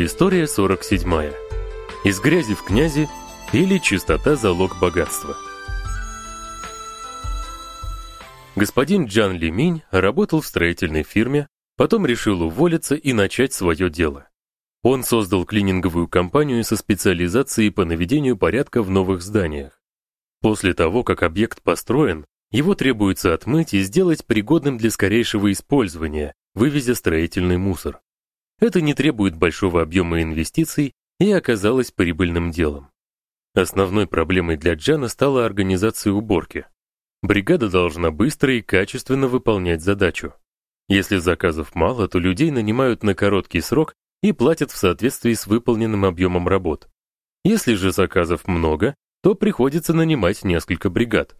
История 47. Из грязи в князи или чистота залог богатства. Господин Джан Лиминь работал в строительной фирме, потом решил уволиться и начать свое дело. Он создал клининговую компанию со специализацией по наведению порядка в новых зданиях. После того, как объект построен, его требуется отмыть и сделать пригодным для скорейшего использования, вывезя строительный мусор. Это не требует большого объема инвестиций и оказалось прибыльным делом. Основной проблемой для Джана стала организация уборки. Бригада должна быстро и качественно выполнять задачу. Если заказов мало, то людей нанимают на короткий срок и платят в соответствии с выполненным объемом работ. Если же заказов много, то приходится нанимать несколько бригад.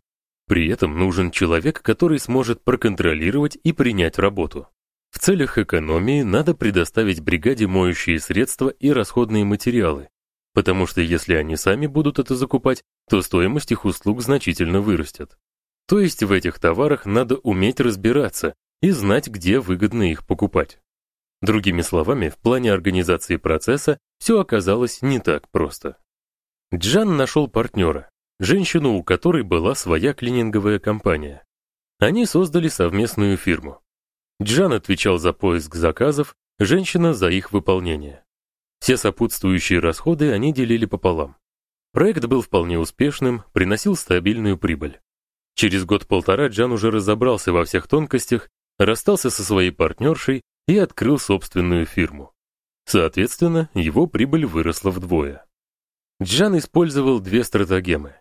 При этом нужен человек, который сможет проконтролировать и принять работу. В целях экономии надо предоставить бригаде моющие средства и расходные материалы, потому что если они сами будут это закупать, то стоимость их услуг значительно вырастет. То есть в этих товарах надо уметь разбираться и знать, где выгодно их покупать. Другими словами, в плане организации процесса все оказалось не так просто. Джан нашел партнера, женщину, у которой была своя клининговая компания. Они создали совместную фирму. Джан отвечал за поиск заказов, женщина за их выполнение. Все сопутствующие расходы они делили пополам. Проект был вполне успешным, приносил стабильную прибыль. Через год-полтора Джан уже разобрался во всех тонкостях, расстался со своей партнершей и открыл собственную фирму. Соответственно, его прибыль выросла вдвое. Джан использовал две стратегемы.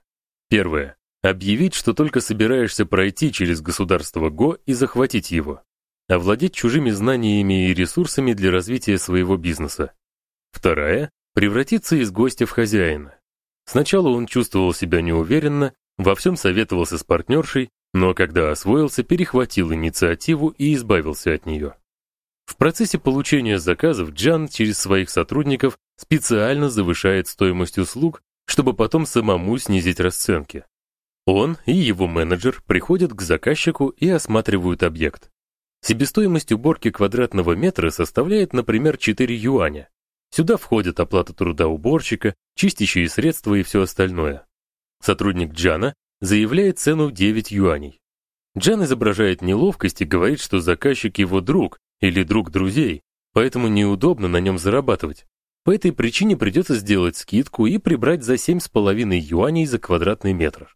Первая объявить, что только собираешься пройти через государство Го и захватить его овладеть чужими знаниями и ресурсами для развития своего бизнеса. Вторая превратиться из гостя в хозяина. Сначала он чувствовал себя неуверенно, во всем советовался с партнершей, но когда освоился, перехватил инициативу и избавился от нее. В процессе получения заказов Джан через своих сотрудников специально завышает стоимость услуг, чтобы потом самому снизить расценки. Он и его менеджер приходят к заказчику и осматривают объект. Себестоимость уборки квадратного метра составляет, например, 4 юаня. Сюда входит оплата труда уборщика, чистящие средства и все остальное. Сотрудник Джана заявляет цену 9 юаней. Джан изображает неловкость и говорит, что заказчик его друг или друг друзей, поэтому неудобно на нем зарабатывать. По этой причине придется сделать скидку и прибрать за 7,5 юаней за квадратный метр.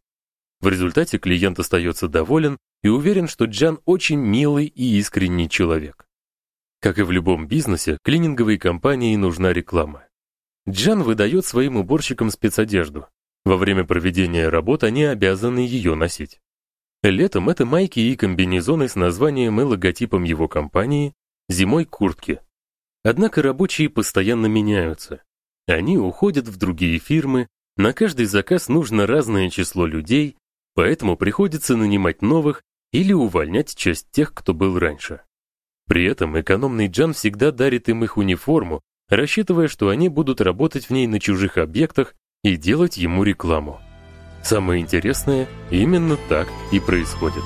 В результате клиент остается доволен и уверен, что Джан очень милый и искренний человек. Как и в любом бизнесе, клининговой компании нужна реклама. Джан выдает своим уборщикам спецодежду. Во время проведения работ они обязаны ее носить. Летом это майки и комбинезоны с названием и логотипом его компании, зимой куртки. Однако рабочие постоянно меняются. Они уходят в другие фирмы, на каждый заказ нужно разное число людей, поэтому приходится нанимать новых или увольнять часть тех, кто был раньше. При этом экономный Джан всегда дарит им их униформу, рассчитывая, что они будут работать в ней на чужих объектах и делать ему рекламу. Самое интересное, именно так и происходит.